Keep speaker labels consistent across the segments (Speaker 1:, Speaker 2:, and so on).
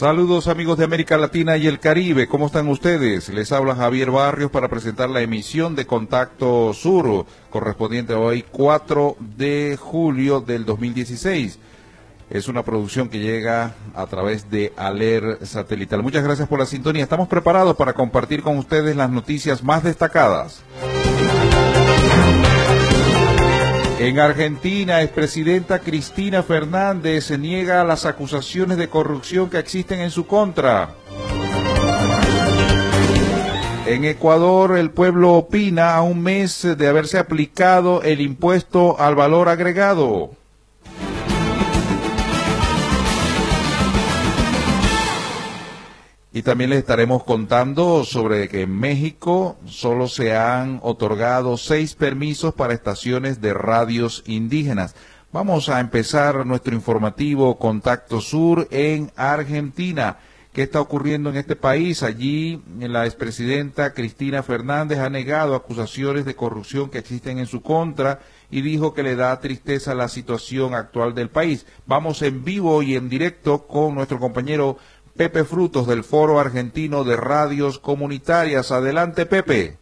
Speaker 1: Saludos amigos de América Latina y el Caribe, ¿cómo están ustedes? Les habla Javier Barrios para presentar la emisión de Contacto Sur, correspondiente a hoy 4 de julio del 2016. Es una producción que llega a través de Aler Satelital. Muchas gracias por la sintonía. Estamos preparados para compartir con ustedes las noticias más destacadas. En Argentina, expresidenta Cristina Fernández niega las acusaciones de corrupción que existen en su contra. En Ecuador, el pueblo opina a un mes de haberse aplicado el impuesto al valor agregado. Y también les estaremos contando sobre que en México solo se han otorgado seis permisos para estaciones de radios indígenas. Vamos a empezar nuestro informativo Contacto Sur en Argentina. ¿Qué está ocurriendo en este país? Allí la expresidenta Cristina Fernández ha negado acusaciones de corrupción que existen en su contra y dijo que le da tristeza la situación actual del país. Vamos en vivo y en directo con nuestro compañero Pepe Frutos del Foro Argentino de Radios Comunitarias. Adelante, Pepe.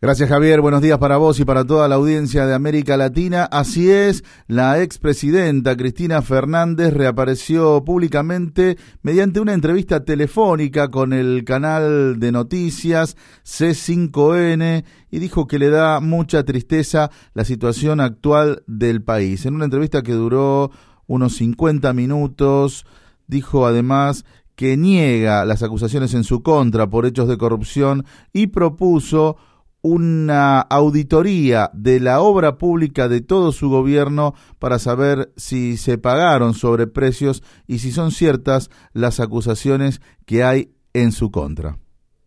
Speaker 2: Gracias Javier, buenos días para vos y para toda la audiencia de América Latina. Así es, la expresidenta Cristina Fernández reapareció públicamente mediante una entrevista telefónica con el canal de noticias C5N y dijo que le da mucha tristeza la situación actual del país. En una entrevista que duró unos 50 minutos. Dijo además que niega las acusaciones en su contra por hechos de corrupción y propuso una auditoría de la obra pública de todo su gobierno para saber si se pagaron sobreprecios y si son ciertas las acusaciones que hay en su contra.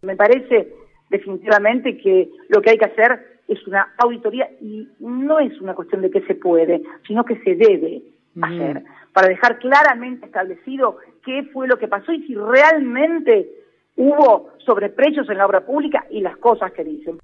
Speaker 3: Me parece definitivamente que lo que hay que hacer es una auditoría y no es una cuestión de que se puede, sino que se debe hacer, para dejar claramente establecido qué fue lo que pasó y si realmente hubo sobreprecios en la obra pública y las cosas que dicen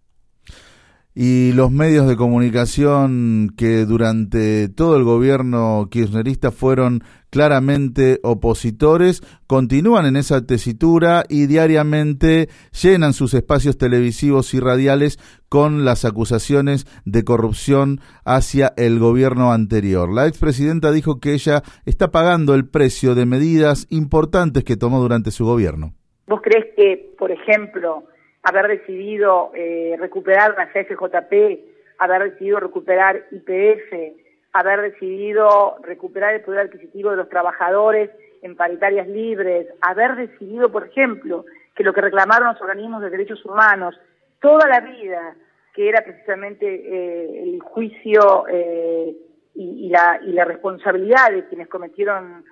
Speaker 2: y los medios de comunicación que durante todo el gobierno kirchnerista fueron claramente opositores, continúan en esa tesitura y diariamente llenan sus espacios televisivos y radiales con las acusaciones de corrupción hacia el gobierno anterior. La expresidenta dijo que ella está pagando el precio de medidas importantes que tomó durante su gobierno.
Speaker 3: ¿Vos crees que, por ejemplo, haber decidido eh, recuperar la CFJP, haber decidido recuperar IPF, haber decidido recuperar el poder adquisitivo de los trabajadores en paritarias libres, haber decidido, por ejemplo, que lo que reclamaron los organismos de derechos humanos toda la vida, que era precisamente eh, el juicio eh, y, la, y la responsabilidad de quienes cometieron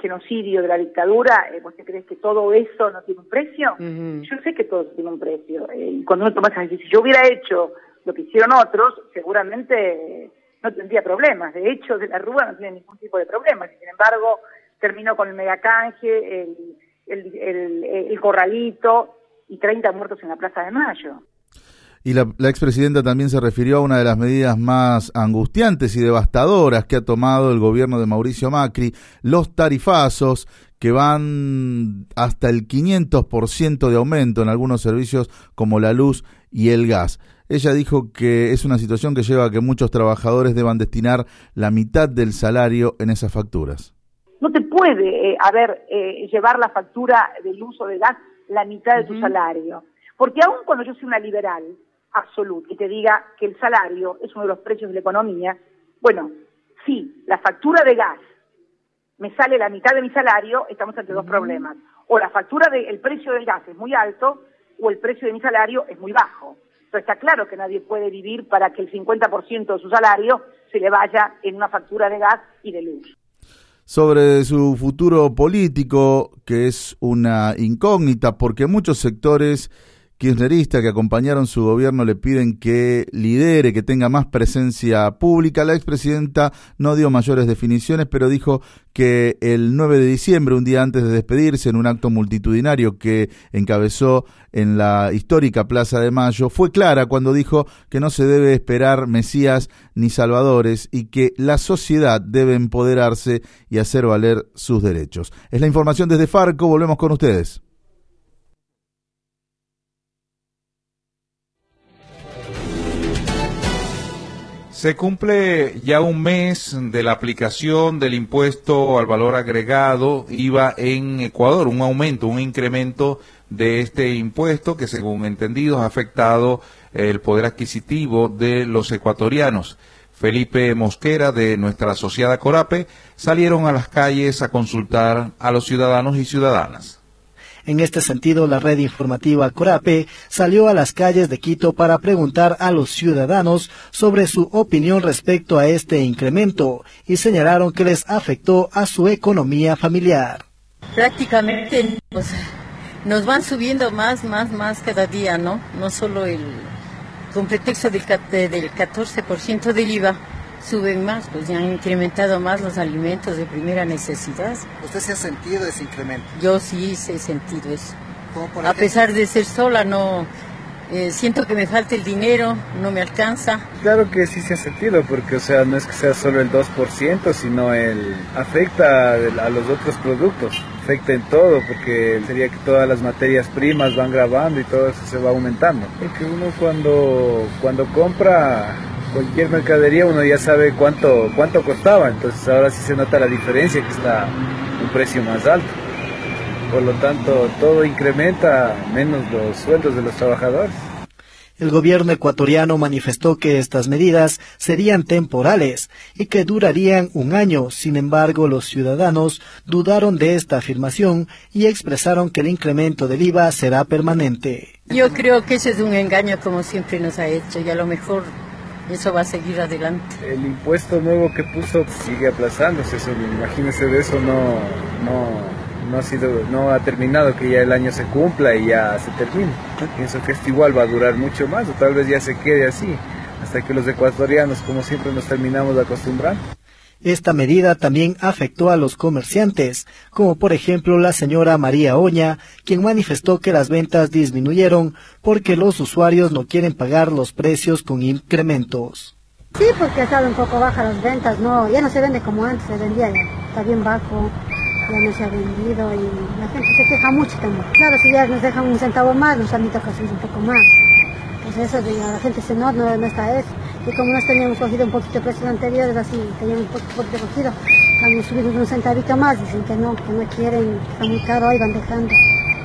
Speaker 3: genocidio de la dictadura, eh, ¿vos te crees que todo eso no tiene un precio? Yo sé que todo tiene un precio. Eh, y cuando uno toma esa decisión, si yo hubiera hecho lo que hicieron otros, seguramente no tendría problemas. De hecho, de la Rúa no tiene ningún tipo de problemas. Sin embargo, terminó con el megacanje, el, el, el, el corralito y 30 muertos en la Plaza de Mayo.
Speaker 2: Y la, expresidenta también se refirió a una de las medidas más angustiantes y devastadoras que ha tomado el gobierno de Mauricio Macri, los tarifazos que van hasta el 500% de aumento en algunos servicios como la luz y el gas. Ella dijo que es una situación que lleva a que muchos trabajadores deban destinar la mitad del salario en esas facturas.
Speaker 3: No te puede, eh, haber, eh, llevar la factura del uso de gas la mitad de tu salario. Porque aún cuando yo soy una liberal, absoluto y te diga que el salario es uno de los precios de la economía, bueno, si la factura de gas me sale la mitad de mi salario, estamos ante dos problemas. O la factura del precio del gas es muy alto o el precio de mi salario es muy bajo. Entonces está claro que nadie puede vivir para que el 50% de su salario se le vaya en una factura de gas y de luz.
Speaker 2: sobre su futuro político, que es una incógnita porque muchos sectores kirchneristas que acompañaron su gobierno le piden que lidere, que tenga más presencia pública. La expresidenta no dio mayores definiciones, pero dijo que el 9 de diciembre, un día antes de despedirse, en un acto multitudinario que encabezó en la histórica Plaza de Mayo, fue clara cuando dijo que no se debe esperar Mesías ni Salvadores y que la sociedad debe empoderarse y hacer valer sus derechos. Es la información desde Farco, volvemos con ustedes.
Speaker 1: Se cumple ya un mes de la aplicación del impuesto al valor agregado IVA en Ecuador, un aumento, un incremento de este impuesto que según entendidos ha afectado el poder adquisitivo de los ecuatorianos. Felipe Mosquera de nuestra asociada Corape salieron a las calles a consultar a los ciudadanos y ciudadanas.
Speaker 4: En este sentido, la red informativa Corape salió a las calles de Quito para preguntar a los ciudadanos sobre su opinión respecto a este incremento y señalaron que les afectó a su economía familiar.
Speaker 5: Prácticamente nos van subiendo más, más, más cada día, ¿no? No solo el con pretexto del 14% del IVA suben más, pues ya han incrementado más los alimentos de primera necesidad.
Speaker 6: ¿Usted se ha sentido ese incremento?
Speaker 5: Yo sí se he sentido eso. A pesar de ser sola, no eh, siento que me falta el dinero, no me alcanza.
Speaker 7: Claro que sí se ha sentido, porque o sea, no es que sea solo el 2%, sino el afecta a los otros productos, afecta en todo, porque sería que todas las materias primas van grabando y todo eso se va aumentando. Porque uno cuando, cuando compra cualquier mercadería uno ya sabe cuánto, cuánto costaba, entonces ahora sí se nota la diferencia que está un precio más alto. Por lo tanto, todo incrementa menos los sueldos de los trabajadores.
Speaker 4: El gobierno ecuatoriano manifestó que estas medidas serían temporales y que durarían un año. Sin embargo, los ciudadanos dudaron de esta afirmación y expresaron que el incremento del IVA será permanente.
Speaker 5: Yo creo que ese es un engaño como siempre nos ha hecho y a lo mejor eso va a seguir adelante.
Speaker 7: El impuesto nuevo que puso sigue aplazándose, eso, imagínese de eso no, no, no ha sido, no ha terminado que ya el año se cumpla y ya se termine. Pienso que esto igual va a durar mucho más o tal vez ya se quede así, hasta que los ecuatorianos como siempre nos terminamos de acostumbrar.
Speaker 4: Esta medida también afectó a los comerciantes, como por ejemplo la señora María Oña, quien manifestó que las ventas disminuyeron porque los usuarios no quieren pagar los precios con incrementos.
Speaker 8: Sí, porque ha estado un poco baja las ventas, no, ya no se vende como antes se vendía, ya está bien bajo, ya no se ha vendido y la gente se queja mucho también. Claro, si ya nos dejan un centavo más, nos han toca subir un poco más. Pues eso, la gente se no, no, no está eso y como nos teníamos cogido un poquito de precios anteriores, así, teníamos un poquito, cogido, también subimos un centavito más, dicen que no, que no quieren, está muy caro, ahí van dejando.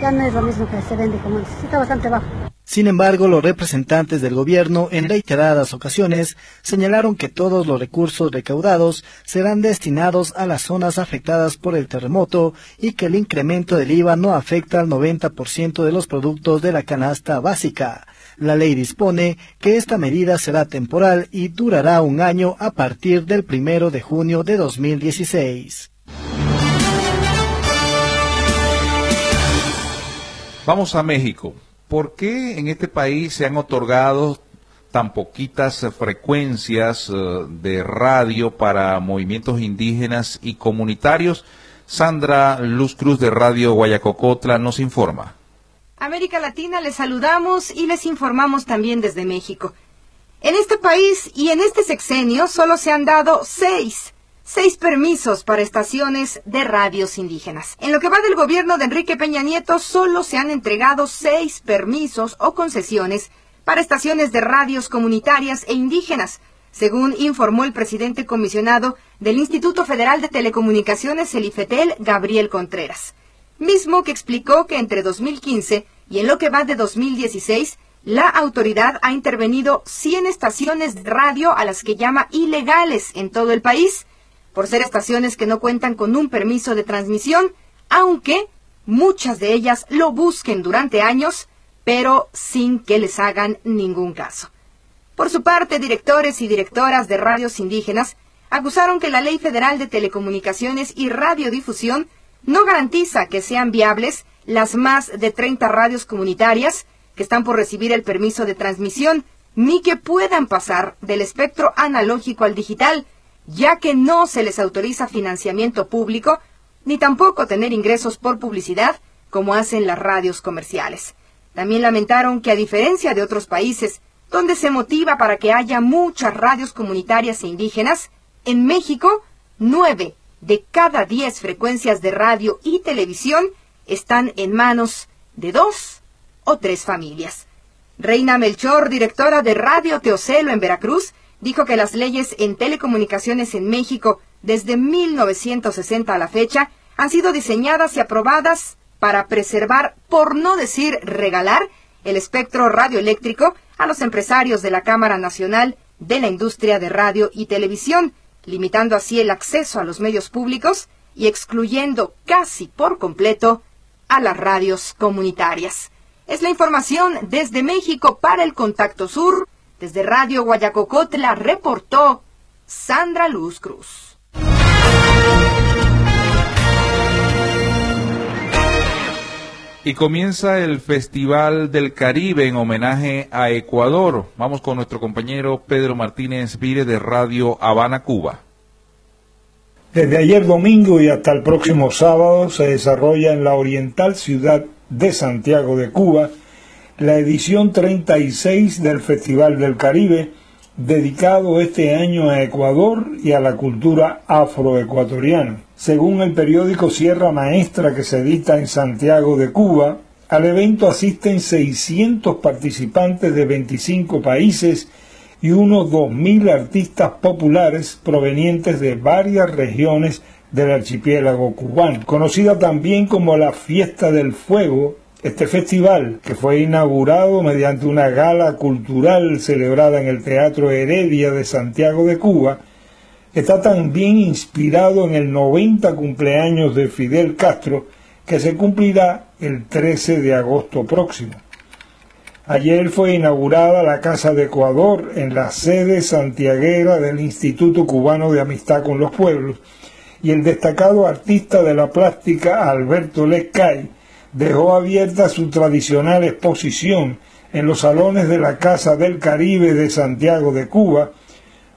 Speaker 8: Ya no es lo mismo que se vende como antes, está bastante bajo.
Speaker 4: Sin embargo, los representantes del gobierno en reiteradas ocasiones señalaron que todos los recursos recaudados serán destinados a las zonas afectadas por el terremoto y que el incremento del IVA no afecta al 90% de los productos de la canasta básica. La ley dispone que esta medida será temporal y durará un año a partir del primero de junio de 2016.
Speaker 1: Vamos a México. ¿Por qué en este país se han otorgado tan poquitas frecuencias eh, de radio para movimientos indígenas y comunitarios? Sandra Luz Cruz de Radio Guayacocotla nos informa.
Speaker 9: América Latina, les saludamos y les informamos también desde México. En este país y en este sexenio solo se han dado seis, seis permisos para estaciones de radios indígenas. En lo que va del gobierno de Enrique Peña Nieto, solo se han entregado seis permisos o concesiones para estaciones de radios comunitarias e indígenas, según informó el presidente comisionado del Instituto Federal de Telecomunicaciones, el IFETEL, Gabriel Contreras mismo que explicó que entre 2015 y en lo que va de 2016, la autoridad ha intervenido 100 estaciones de radio a las que llama ilegales en todo el país, por ser estaciones que no cuentan con un permiso de transmisión, aunque muchas de ellas lo busquen durante años, pero sin que les hagan ningún caso. Por su parte, directores y directoras de radios indígenas acusaron que la Ley Federal de Telecomunicaciones y Radiodifusión no garantiza que sean viables las más de 30 radios comunitarias que están por recibir el permiso de transmisión, ni que puedan pasar del espectro analógico al digital, ya que no se les autoriza financiamiento público, ni tampoco tener ingresos por publicidad, como hacen las radios comerciales. También lamentaron que a diferencia de otros países, donde se motiva para que haya muchas radios comunitarias e indígenas, en México, nueve de cada diez frecuencias de radio y televisión están en manos de dos o tres familias. Reina Melchor, directora de Radio Teocelo en Veracruz, dijo que las leyes en telecomunicaciones en México desde 1960 a la fecha han sido diseñadas y aprobadas para preservar, por no decir regalar, el espectro radioeléctrico a los empresarios de la Cámara Nacional de la Industria de Radio y Televisión, limitando así el acceso a los medios públicos y excluyendo casi por completo a las radios comunitarias. Es la información desde México para el Contacto Sur. Desde Radio Guayacocotla reportó Sandra Luz Cruz.
Speaker 1: Y comienza el Festival del Caribe en homenaje a Ecuador. Vamos con nuestro compañero Pedro Martínez Vire de Radio Habana, Cuba.
Speaker 10: Desde ayer domingo y hasta el próximo sábado se desarrolla en la oriental ciudad de Santiago de Cuba la edición 36 del Festival del Caribe, dedicado este año a Ecuador y a la cultura afroecuatoriana. Según el periódico Sierra Maestra que se edita en Santiago de Cuba, al evento asisten 600 participantes de 25 países y unos 2.000 artistas populares provenientes de varias regiones del archipiélago cubano. Conocida también como la Fiesta del Fuego, este festival, que fue inaugurado mediante una gala cultural celebrada en el Teatro Heredia de Santiago de Cuba, está también inspirado en el 90 cumpleaños de Fidel Castro, que se cumplirá el 13 de agosto próximo. Ayer fue inaugurada la Casa de Ecuador en la sede santiaguera del Instituto Cubano de Amistad con los Pueblos y el destacado artista de la plástica Alberto Lecay dejó abierta su tradicional exposición en los salones de la Casa del Caribe de Santiago de Cuba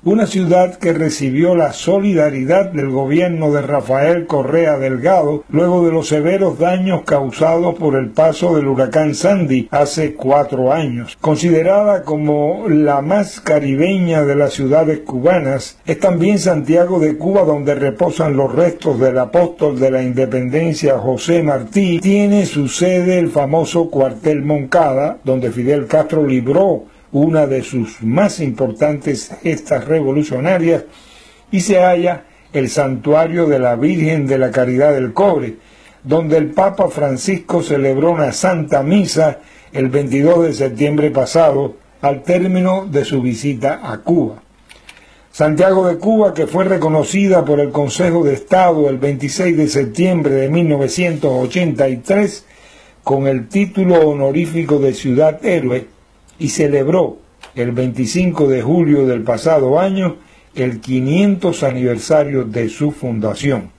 Speaker 10: una ciudad que recibió la solidaridad del gobierno de Rafael Correa Delgado luego de los severos daños causados por el paso del huracán Sandy hace cuatro años. Considerada como la más caribeña de las ciudades cubanas, es también Santiago de Cuba donde reposan los restos del apóstol de la independencia José Martí. Tiene su sede el famoso cuartel Moncada, donde Fidel Castro libró una de sus más importantes gestas revolucionarias, y se halla el santuario de la Virgen de la Caridad del Cobre, donde el Papa Francisco celebró una santa misa el 22 de septiembre pasado, al término de su visita a Cuba. Santiago de Cuba, que fue reconocida por el Consejo de Estado el 26 de septiembre de 1983 con el título honorífico de Ciudad Héroe, y celebró el 25 de julio del pasado año el 500 aniversario de su fundación.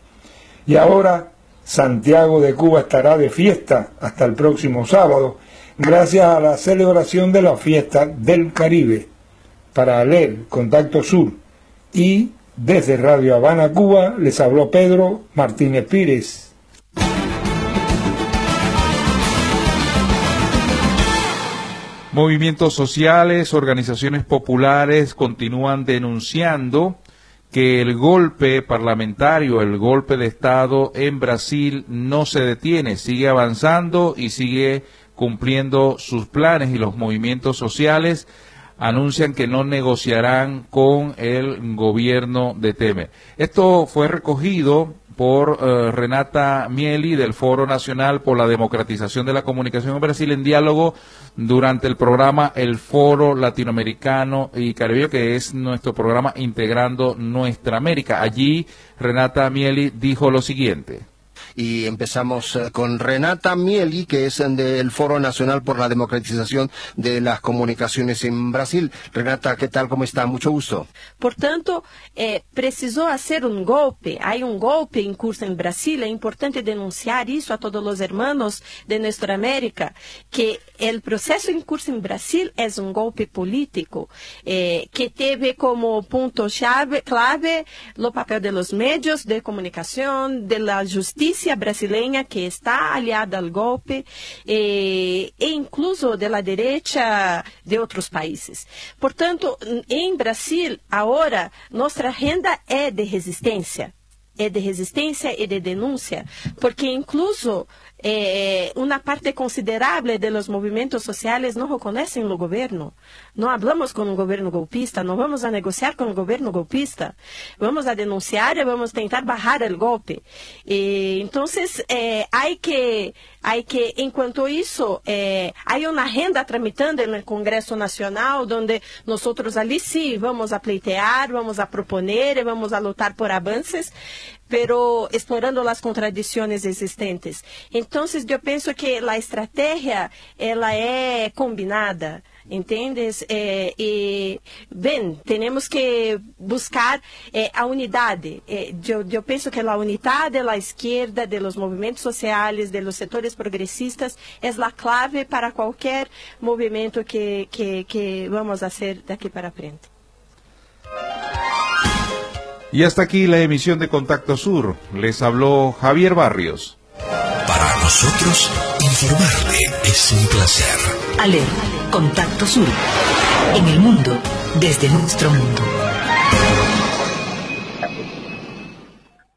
Speaker 10: Y ahora Santiago de Cuba estará de fiesta hasta el próximo sábado, gracias a la celebración de la fiesta del Caribe. Para leer Contacto Sur y desde Radio Habana, Cuba, les habló Pedro Martínez Pírez.
Speaker 1: Movimientos sociales, organizaciones populares continúan denunciando que el golpe parlamentario, el golpe de Estado en Brasil no se detiene, sigue avanzando y sigue cumpliendo sus planes y los movimientos sociales anuncian que no negociarán con el gobierno de Temer. Esto fue recogido por eh, Renata Mieli del Foro Nacional por la Democratización de la Comunicación en Brasil en diálogo durante el programa El Foro Latinoamericano y Caribe, que es nuestro programa Integrando Nuestra América. Allí Renata Mieli dijo lo siguiente
Speaker 11: y empezamos eh, con Renata Mieli, que es del Foro Nacional por la Democratización de las Comunicaciones en Brasil. Renata, ¿qué tal? ¿Cómo está? Mucho gusto.
Speaker 12: Portanto, eh, precisou hacer um golpe, há um golpe em curso em Brasil, é importante denunciar isso a todos os hermanos de nuestra América, que o processo em curso em Brasil é um golpe político, eh, que teve como chave, clave o papel de los medios de comunicação, de la justiça brasileira que está aliada ao golpe, eh, e incluso de la derecha de outros países. Portanto, em Brasil, agora, nossa agenda é de resistência. É de resistência e de denúncia, porque incluso eh, uma parte considerável dos movimentos sociais não reconhecem o governo. Não falamos com o governo golpista, não vamos a negociar com o governo golpista. Vamos a denunciar e vamos tentar barrar o golpe. então, eh, há que Hay que, enquanto isso, eh, há uma renda tramitando no Congresso Nacional, onde nós ali sim vamos a pleitear, vamos a proponer, vamos a lutar por avanços, pero explorando as contradições existentes. Então, eu penso que a estratégia ela é combinada. ¿Entiendes? Eh, y ven, tenemos que buscar eh, a unidade. Eh, yo, yo pienso que la unidad de la izquierda, de los movimientos sociales, de los sectores progresistas, es la clave para cualquier movimiento que, que, que vamos a hacer de aquí para frente.
Speaker 1: Y hasta aquí la emisión de Contacto Sur. Les habló Javier Barrios.
Speaker 13: Para nosotros, informarle es un placer.
Speaker 14: Ale, Contacto Sur. En el mundo, desde nuestro mundo.